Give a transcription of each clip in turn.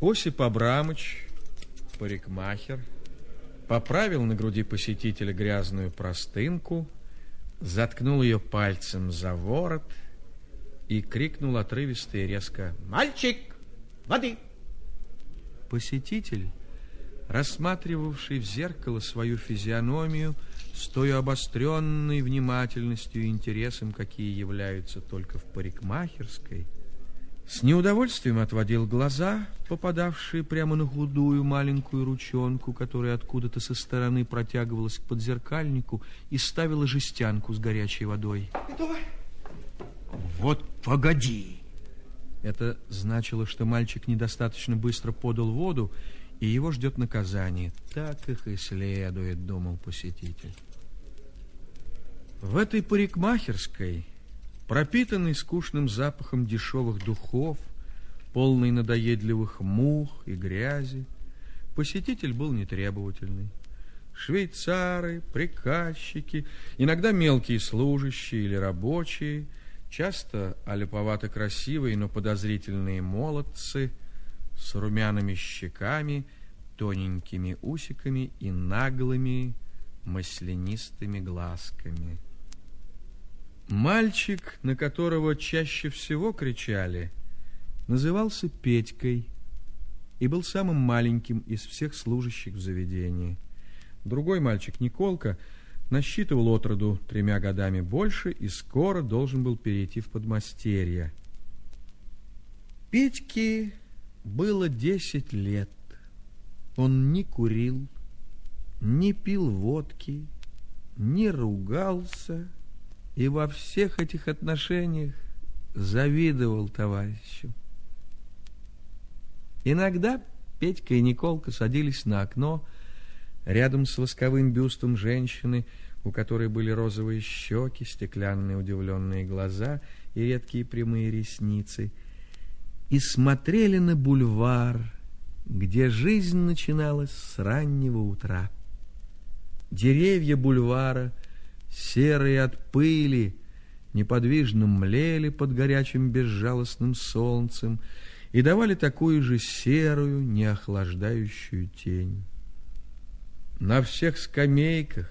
Осип Абрамыч, парикмахер, поправил на груди посетителя грязную простынку, заткнул ее пальцем за ворот и крикнул отрывисто и резко «Мальчик, воды!» Посетитель, рассматривавший в зеркало свою физиономию с той обостренной внимательностью и интересом, какие являются только в парикмахерской, с неудовольствием отводил глаза, попадавшие прямо на худую маленькую ручонку, которая откуда-то со стороны протягивалась к подзеркальнику и ставила жестянку с горячей водой. Давай. Вот погоди! Это значило, что мальчик недостаточно быстро подал воду, и его ждет наказание. Так их и следует, думал посетитель. В этой парикмахерской пропитанный скучным запахом дешевых духов, полный надоедливых мух и грязи, посетитель был нетребовательный. Швейцары, приказчики, иногда мелкие служащие или рабочие, часто аляповато красивые, но подозрительные молодцы с румяными щеками, тоненькими усиками и наглыми маслянистыми глазками – Мальчик, на которого чаще всего кричали, назывался Петькой и был самым маленьким из всех служащих в заведении. Другой мальчик, Николка, насчитывал отроду тремя годами больше и скоро должен был перейти в подмастерье. Петьке было десять лет. Он не курил, не пил водки, не ругался, и во всех этих отношениях завидовал товарищу. Иногда Петька и Николка садились на окно рядом с восковым бюстом женщины, у которой были розовые щеки, стеклянные удивленные глаза и редкие прямые ресницы, и смотрели на бульвар, где жизнь начиналась с раннего утра. Деревья бульвара – серые от пыли, неподвижно млели под горячим безжалостным солнцем и давали такую же серую, неохлаждающую тень. На всех скамейках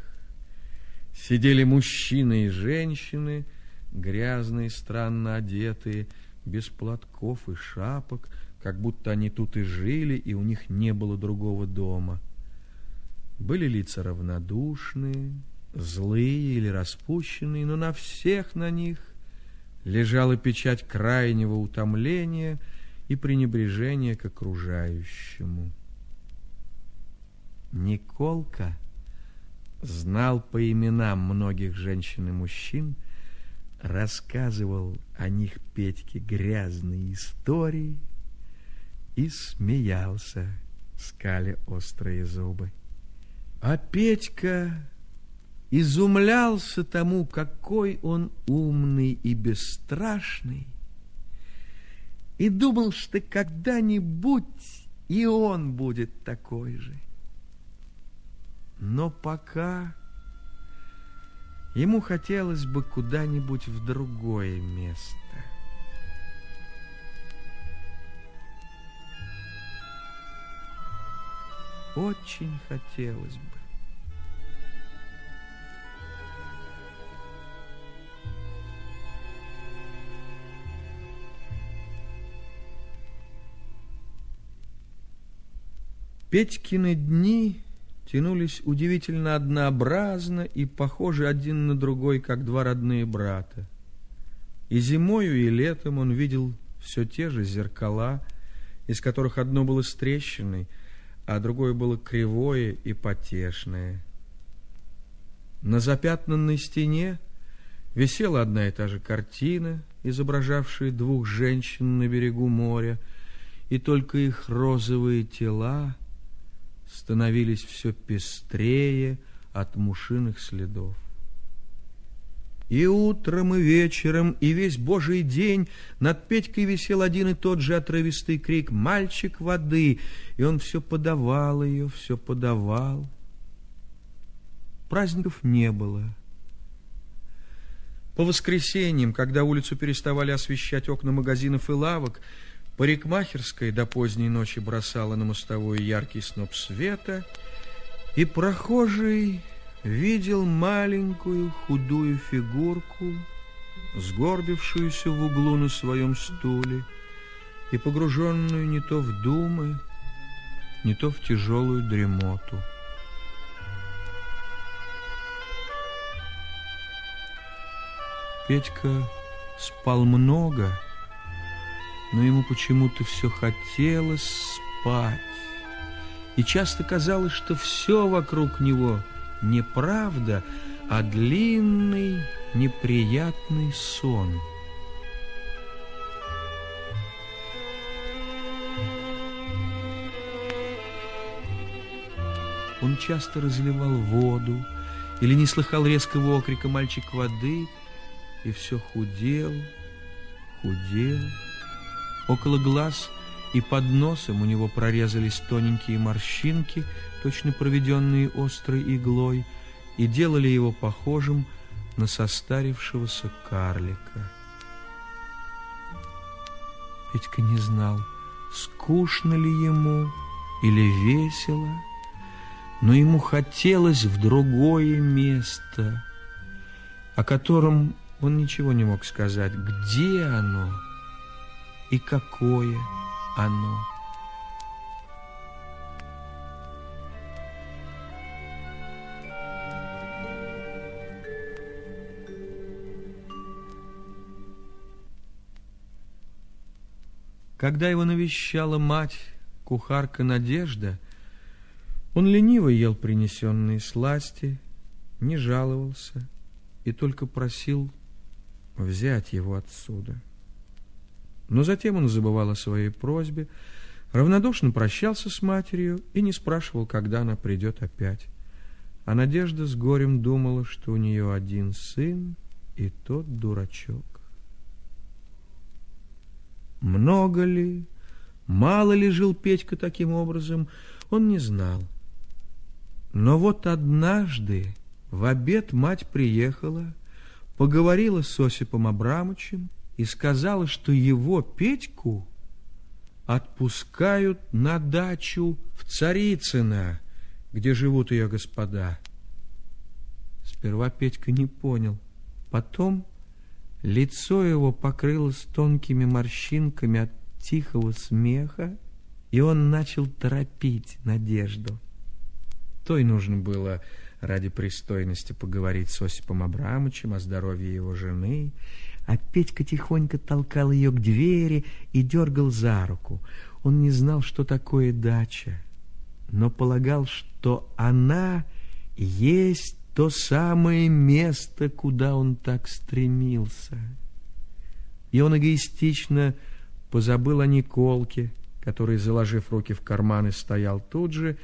сидели мужчины и женщины, грязные, странно одетые, без платков и шапок, как будто они тут и жили, и у них не было другого дома. Были лица равнодушные, злые или распущенные, но на всех на них лежала печать крайнего утомления и пренебрежения к окружающему. Николка знал по именам многих женщин и мужчин, рассказывал о них Петьке грязные истории и смеялся, скали острые зубы. А Петька изумлялся тому, какой он умный и бесстрашный, и думал, что когда-нибудь и он будет такой же. Но пока ему хотелось бы куда-нибудь в другое место. Очень хотелось бы. Петькины дни тянулись удивительно однообразно и похожи один на другой, как два родные брата. И зимою, и летом он видел все те же зеркала, из которых одно было с трещиной, а другое было кривое и потешное. На запятнанной стене висела одна и та же картина, изображавшая двух женщин на берегу моря, и только их розовые тела становились все пестрее от мушиных следов. И утром, и вечером, и весь божий день над Петькой висел один и тот же отрывистый крик «Мальчик воды!» И он все подавал ее, все подавал. Праздников не было. По воскресеньям, когда улицу переставали освещать окна магазинов и лавок, Парикмахерская до поздней ночи бросала на мостовую яркий сноп света, и прохожий видел маленькую худую фигурку, сгорбившуюся в углу на своем стуле и погруженную не то в думы, не то в тяжелую дремоту. Петька спал много, но ему почему-то все хотелось спать. И часто казалось, что все вокруг него неправда, а длинный неприятный сон. Он часто разливал воду или не слыхал резкого окрика мальчик воды и все худел, худел. Около глаз и под носом у него прорезались тоненькие морщинки, точно проведенные острой иглой, и делали его похожим на состарившегося карлика. Петька не знал, скучно ли ему или весело, но ему хотелось в другое место, о котором он ничего не мог сказать, где оно и какое оно. Когда его навещала мать, кухарка Надежда, он лениво ел принесенные сласти, не жаловался и только просил взять его отсюда. Но затем он забывал о своей просьбе, равнодушно прощался с матерью и не спрашивал, когда она придет опять. А Надежда с горем думала, что у нее один сын, и тот дурачок. Много ли, мало ли жил Петька таким образом, он не знал. Но вот однажды в обед мать приехала, поговорила с Осипом Абрамовичем и сказала, что его Петьку отпускают на дачу в Царицыно, где живут ее господа. Сперва Петька не понял, потом Лицо его покрылось тонкими морщинками от тихого смеха, и он начал торопить Надежду. То и нужно было ради пристойности поговорить с Осипом Абрамовичем о здоровье его жены, а Петька тихонько толкал ее к двери и дергал за руку. Он не знал, что такое дача, но полагал, что она есть то самое место, куда он так стремился. И он эгоистично позабыл о Николке, который, заложив руки в карманы, стоял тут же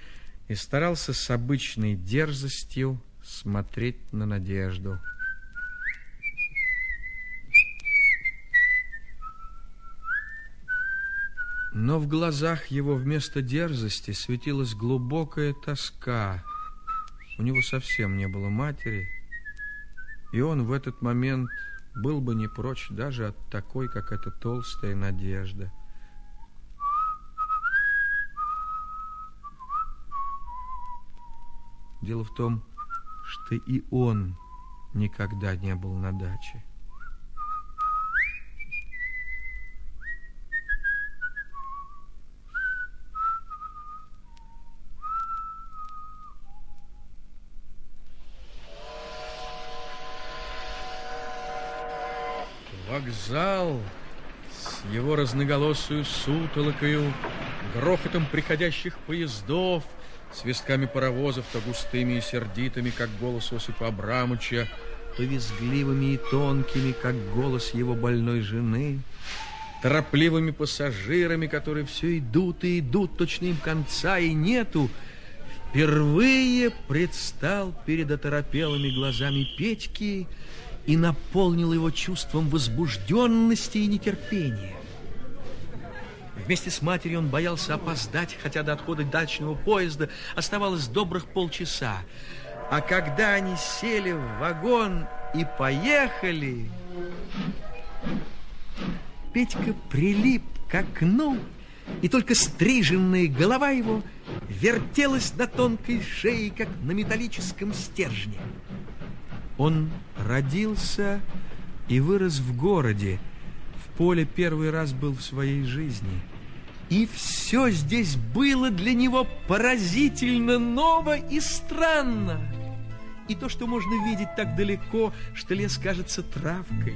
и старался с обычной дерзостью смотреть на надежду. Но в глазах его вместо дерзости светилась глубокая тоска — у него совсем не было матери, и он в этот момент был бы не прочь даже от такой, как эта толстая надежда. Дело в том, что и он никогда не был на даче. Вокзал с его разноголосую сутолокою, грохотом приходящих поездов, свистками паровозов, то густыми и сердитыми, как голос Осипа Абрамыча, то визгливыми и тонкими, как голос его больной жены, торопливыми пассажирами, которые все идут и идут, точно им конца и нету, впервые предстал перед оторопелыми глазами Петьки и наполнил его чувством возбужденности и нетерпения. Вместе с матерью он боялся опоздать, хотя до отхода дачного поезда оставалось добрых полчаса. А когда они сели в вагон и поехали, Петька прилип к окну, и только стриженная голова его вертелась на тонкой шее, как на металлическом стержне. Он родился и вырос в городе, в поле первый раз был в своей жизни. И все здесь было для него поразительно ново и странно. И то, что можно видеть так далеко, что лес кажется травкой,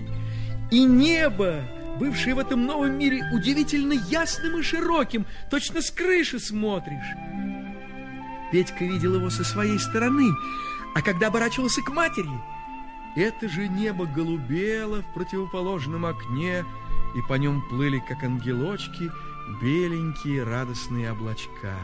и небо, бывшее в этом новом мире удивительно ясным и широким, точно с крыши смотришь. Петька видел его со своей стороны, а когда оборачивался к матери, это же небо голубело в противоположном окне, и по нем плыли, как ангелочки, беленькие радостные облачка.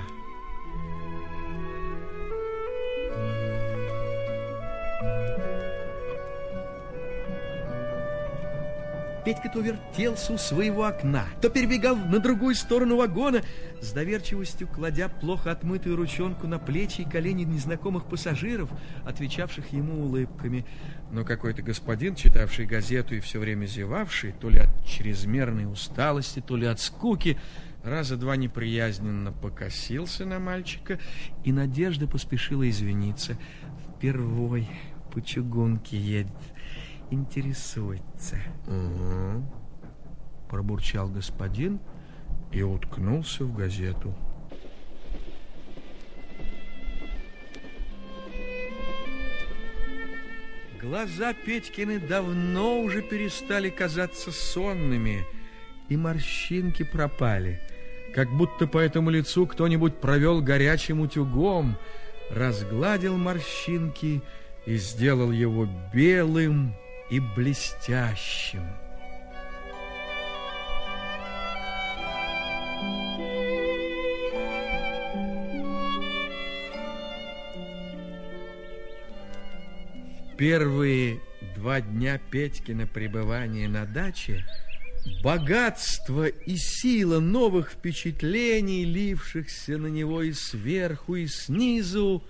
Петька то вертелся у своего окна, то перебегал на другую сторону вагона, с доверчивостью кладя плохо отмытую ручонку на плечи и колени незнакомых пассажиров, отвечавших ему улыбками. Но какой-то господин, читавший газету и все время зевавший, то ли от чрезмерной усталости, то ли от скуки, раза два неприязненно покосился на мальчика, и Надежда поспешила извиниться. Впервой по чугунке едет интересуется. Угу. Пробурчал господин и уткнулся в газету. Глаза Петькины давно уже перестали казаться сонными, и морщинки пропали, как будто по этому лицу кто-нибудь провел горячим утюгом, разгладил морщинки и сделал его белым, и блестящим. Первые два дня Петькина пребывания на даче богатство и сила новых впечатлений, лившихся на него и сверху, и снизу,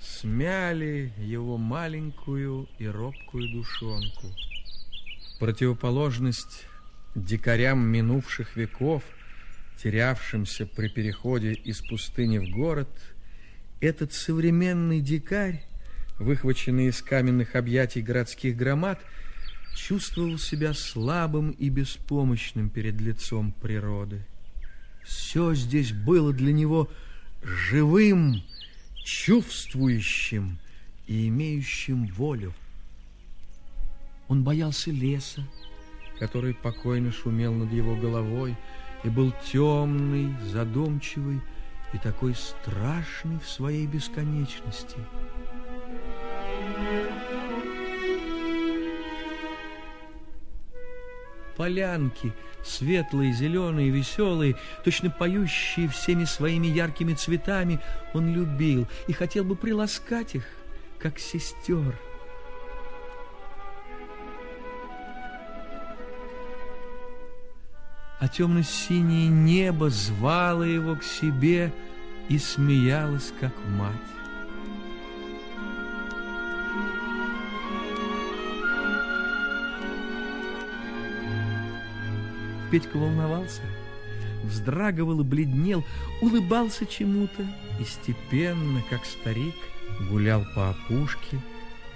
смяли его маленькую и робкую душонку. В противоположность дикарям минувших веков, терявшимся при переходе из пустыни в город, этот современный дикарь, выхваченный из каменных объятий городских громад, чувствовал себя слабым и беспомощным перед лицом природы. Все здесь было для него живым чувствующим и имеющим волю. Он боялся леса, который покойно шумел над его головой и был темный, задумчивый и такой страшный в своей бесконечности. Полянки — светлые, зеленые, веселые, точно поющие всеми своими яркими цветами, он любил и хотел бы приласкать их, как сестер. А темно-синее небо звало его к себе и смеялось, как мать. Петька волновался, вздрагивал и бледнел, улыбался чему-то и степенно, как старик, гулял по опушке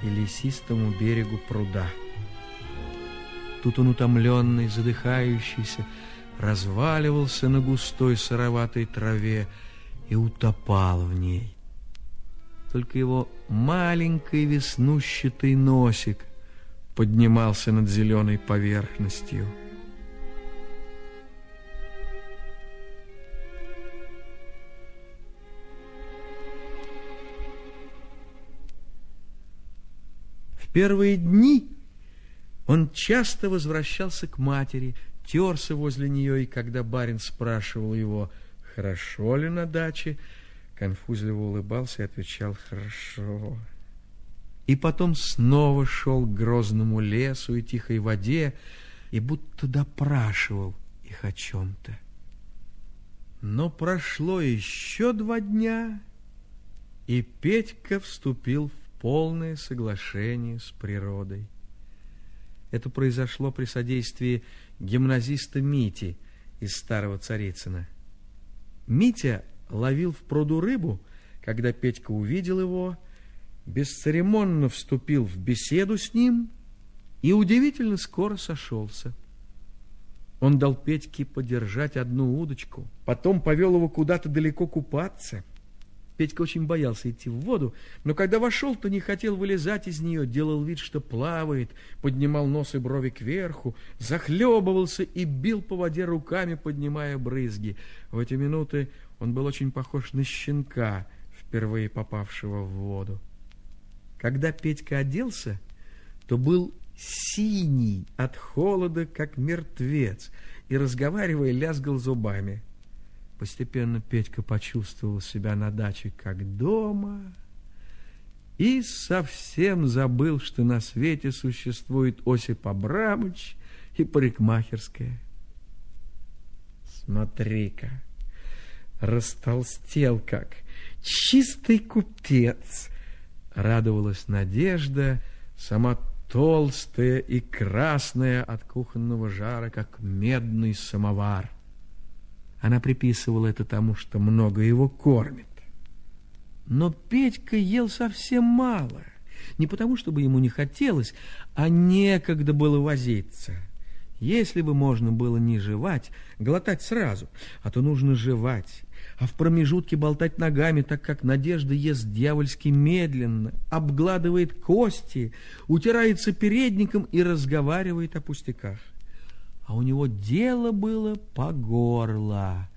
и лесистому берегу пруда. Тут он утомленный, задыхающийся, разваливался на густой сыроватой траве и утопал в ней. Только его маленький веснущатый носик поднимался над зеленой поверхностью. Первые дни он часто возвращался к матери, терся возле нее, и когда барин спрашивал его, хорошо ли на даче, конфузливо улыбался и отвечал «хорошо». И потом снова шел к грозному лесу и тихой воде, и будто допрашивал их о чем-то. Но прошло еще два дня, и Петька вступил в полное соглашение с природой. Это произошло при содействии гимназиста Мити, из старого Царицына. Митя ловил в пруду рыбу, когда Петька увидел его, бесцеремонно вступил в беседу с ним и удивительно скоро сошелся. Он дал Петьке подержать одну удочку, потом повел его куда-то далеко купаться. Петька очень боялся идти в воду, но когда вошел, то не хотел вылезать из нее, делал вид, что плавает, поднимал нос и брови кверху, захлебывался и бил по воде руками, поднимая брызги. В эти минуты он был очень похож на щенка, впервые попавшего в воду. Когда Петька оделся, то был синий от холода, как мертвец, и, разговаривая, лязгал зубами. Постепенно Петька почувствовал себя на даче как дома и совсем забыл, что на свете существует Осип Абрамович и парикмахерская. Смотри-ка, растолстел как чистый купец, радовалась Надежда, сама толстая и красная от кухонного жара, как медный самовар. Она приписывала это тому, что много его кормит. Но Петька ел совсем мало. Не потому, чтобы ему не хотелось, а некогда было возиться. Если бы можно было не жевать, глотать сразу, а то нужно жевать, а в промежутке болтать ногами, так как Надежда ест дьявольски медленно, обгладывает кости, утирается передником и разговаривает о пустяках. А у него дело было по горло.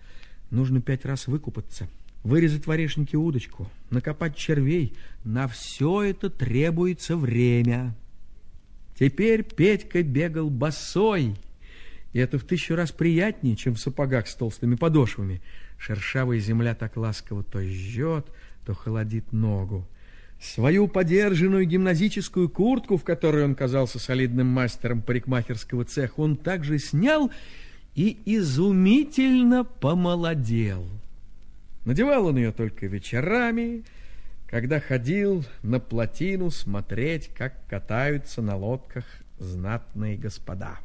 Нужно пять раз выкупаться, вырезать в орешнике удочку, накопать червей. На все это требуется время. Теперь Петька бегал босой, и это в тысячу раз приятнее, чем в сапогах с толстыми подошвами. Шершавая земля так ласково то жжет, то холодит ногу. Свою подержанную гимназическую куртку, в которой он казался солидным мастером парикмахерского цеха, он также снял и изумительно помолодел. Надевал он ее только вечерами, когда ходил на плотину смотреть, как катаются на лодках знатные господа.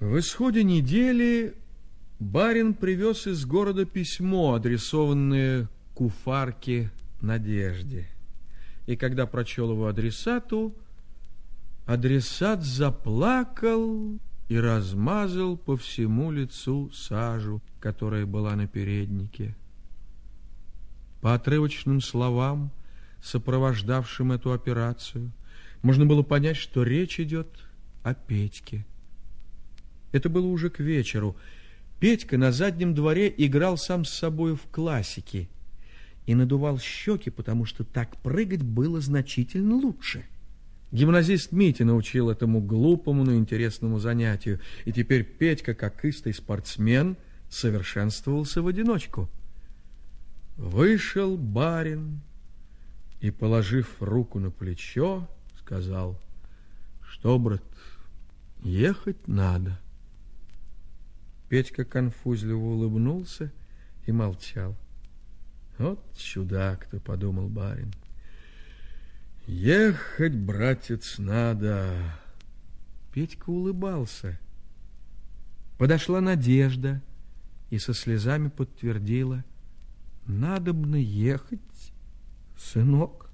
В исходе недели барин привез из города письмо, адресованное куфарке Надежде. И когда прочел его адресату, адресат заплакал и размазал по всему лицу сажу, которая была на переднике. По отрывочным словам, сопровождавшим эту операцию, можно было понять, что речь идет о Петьке. Это было уже к вечеру. Петька на заднем дворе играл сам с собой в классики и надувал щеки, потому что так прыгать было значительно лучше. Гимназист Митя научил этому глупому, но интересному занятию, и теперь Петька, как истый спортсмен, совершенствовался в одиночку. Вышел барин и, положив руку на плечо, сказал, что, брат, ехать надо. Петька конфузливо улыбнулся и молчал. Вот чудак-то, подумал барин. Ехать, братец, надо. Петька улыбался. Подошла Надежда и со слезами подтвердила. Надобно ехать, сынок.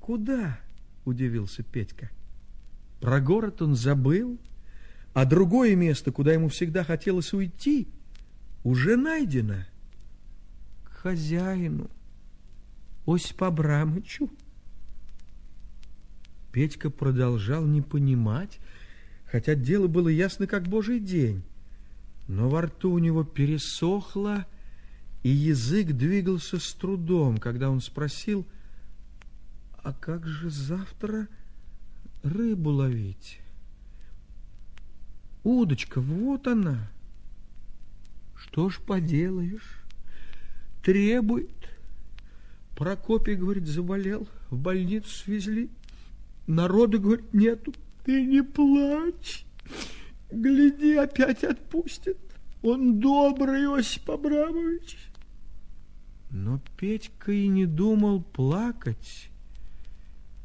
Куда? Удивился Петька. Про город он забыл, а другое место, куда ему всегда хотелось уйти, уже найдено. Хозяину, Осипу Абрамычу. Петька продолжал не понимать, хотя дело было ясно, как божий день. Но во рту у него пересохло, и язык двигался с трудом, когда он спросил, «А как же завтра рыбу ловить?» Удочка, вот она. Что ж поделаешь? Требует. Прокопий, говорит, заболел, в больницу свезли. Народу, говорит, нету. Ты не плачь. Гляди, опять отпустит. Он добрый, Осип Абрамович. Но Петька и не думал плакать,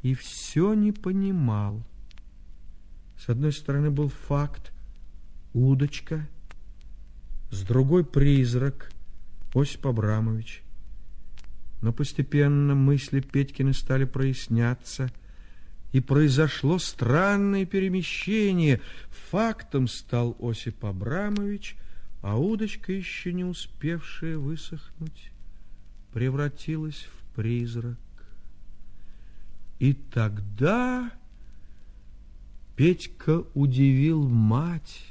и все не понимал. С одной стороны был факт, удочка, с другой призрак Осип Абрамович. Но постепенно мысли Петькины стали проясняться, и произошло странное перемещение. Фактом стал Осип Абрамович, а удочка, еще не успевшая высохнуть, превратилась в призрак. И тогда Петька удивил мать,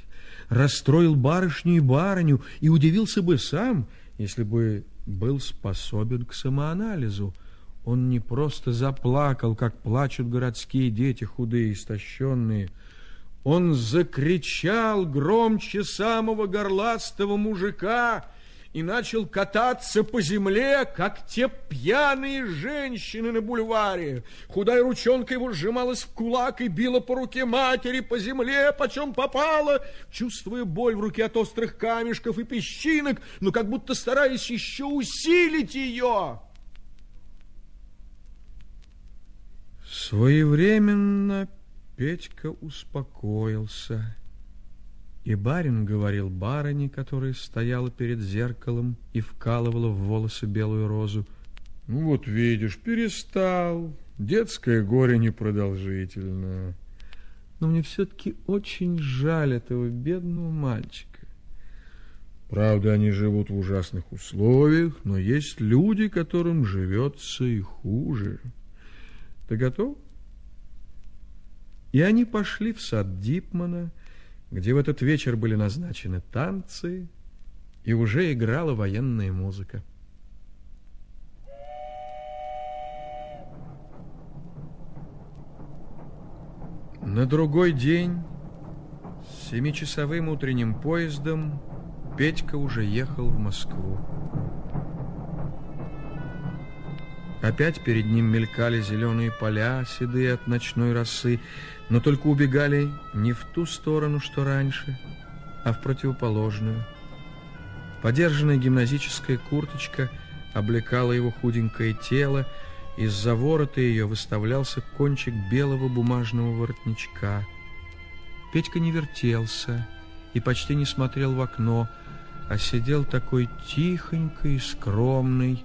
расстроил барышню и барыню, и удивился бы сам, если бы был способен к самоанализу. Он не просто заплакал, как плачут городские дети, худые, и истощенные. Он закричал громче самого горластого мужика — и начал кататься по земле, как те пьяные женщины на бульваре. Худая ручонка его сжималась в кулак и била по руке матери, по земле, почем попало, чувствуя боль в руке от острых камешков и песчинок, но как будто стараясь еще усилить ее. Своевременно Петька успокоился и барин говорил барыне, которая стояла перед зеркалом и вкалывала в волосы белую розу, «Ну вот видишь, перестал. Детское горе непродолжительно. Но мне все-таки очень жаль этого бедного мальчика. Правда, они живут в ужасных условиях, но есть люди, которым живется и хуже. Ты готов?» И они пошли в сад Дипмана, где в этот вечер были назначены танцы и уже играла военная музыка. На другой день с семичасовым утренним поездом Петька уже ехал в Москву. Опять перед ним мелькали зеленые поля, седые от ночной росы, но только убегали не в ту сторону, что раньше, а в противоположную. Подержанная гимназическая курточка облекала его худенькое тело, из-за ворота ее выставлялся кончик белого бумажного воротничка. Петька не вертелся и почти не смотрел в окно, а сидел такой тихонький и скромный,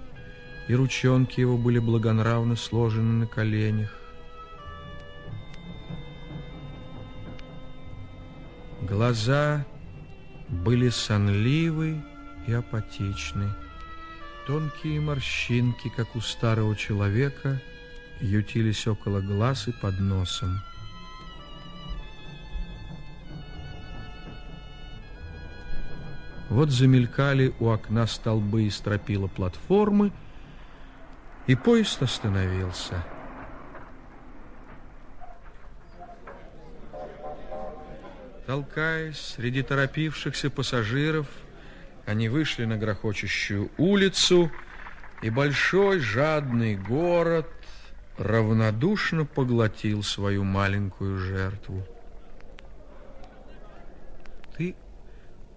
и ручонки его были благонравно сложены на коленях. Глаза были сонливы и апатичны. Тонкие морщинки, как у старого человека, ютились около глаз и под носом. Вот замелькали у окна столбы и стропила платформы, и поезд остановился. Толкаясь среди торопившихся пассажиров, они вышли на грохочущую улицу, и большой жадный город равнодушно поглотил свою маленькую жертву. «Ты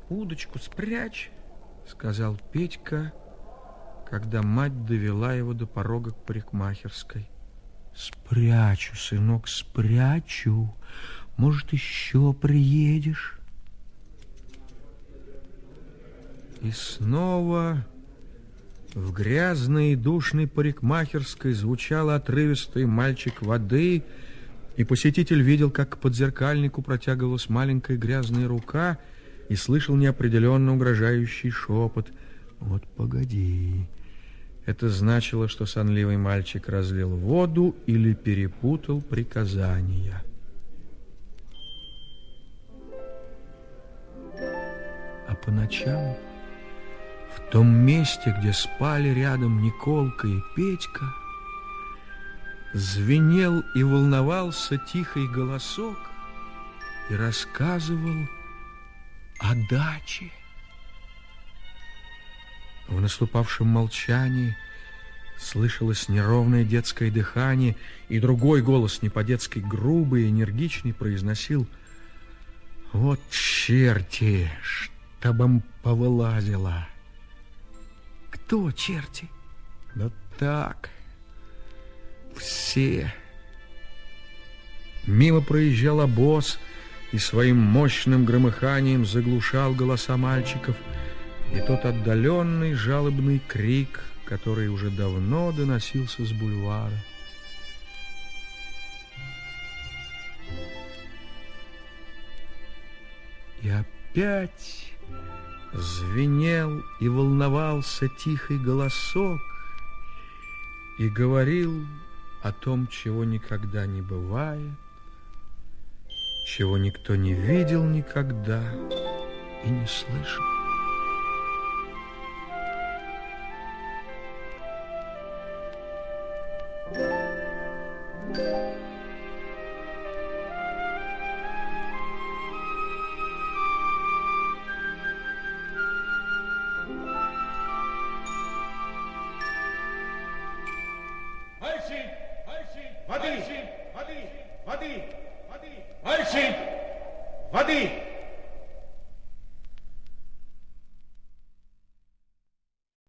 удочку спрячь», — сказал Петька, — когда мать довела его до порога к парикмахерской. «Спрячу, сынок, спрячу. Может, еще приедешь?» И снова в грязной и душной парикмахерской звучал отрывистый мальчик воды, и посетитель видел, как к подзеркальнику протягивалась маленькая грязная рука и слышал неопределенно угрожающий шепот. «Вот погоди, это значило, что сонливый мальчик разлил воду или перепутал приказания. А по ночам в том месте, где спали рядом Николка и Петька, звенел и волновался тихий голосок и рассказывал о даче. В наступавшем молчании слышалось неровное детское дыхание, и другой голос, не по-детски грубый и энергичный, произносил «Вот черти, чтоб им повылазило!» «Кто черти?» «Да так, все!» Мимо проезжал обоз, и своим мощным громыханием заглушал голоса мальчиков и тот отдаленный жалобный крик, который уже давно доносился с бульвара. И опять звенел и волновался тихий голосок и говорил о том, чего никогда не бывает, чего никто не видел никогда и не слышал.